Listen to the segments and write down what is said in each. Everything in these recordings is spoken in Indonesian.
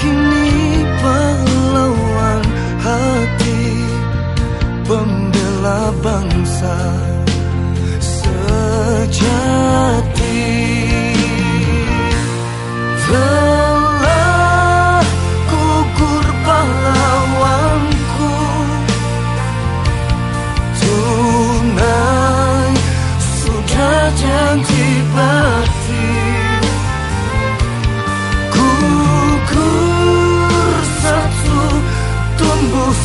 kini pahlawan hati Pembela bangsa sejati. Telah gugur pahlawanku. Tunai sudah janji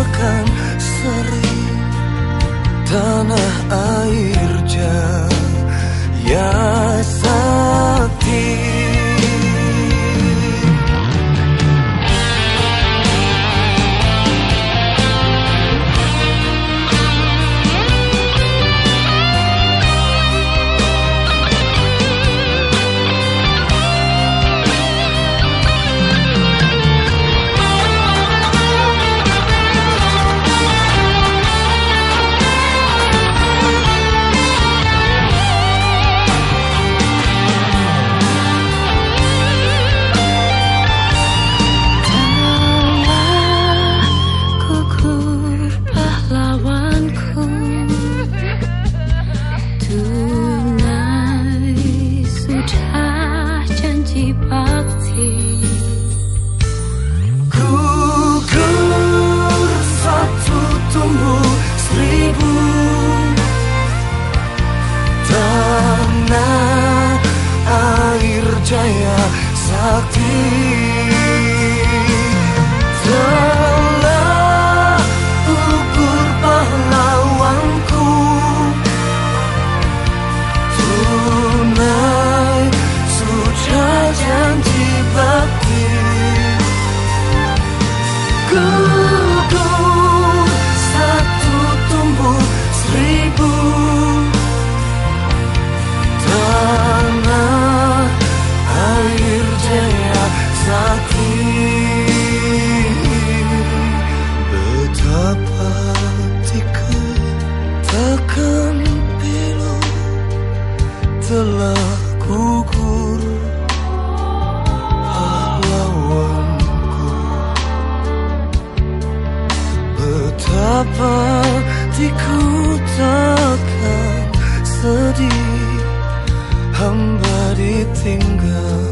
menambahkan seri Tanah air jaya Thì telah gugur. Pahlawanku Betapa hatiku takkan sedih Hamba ditinggal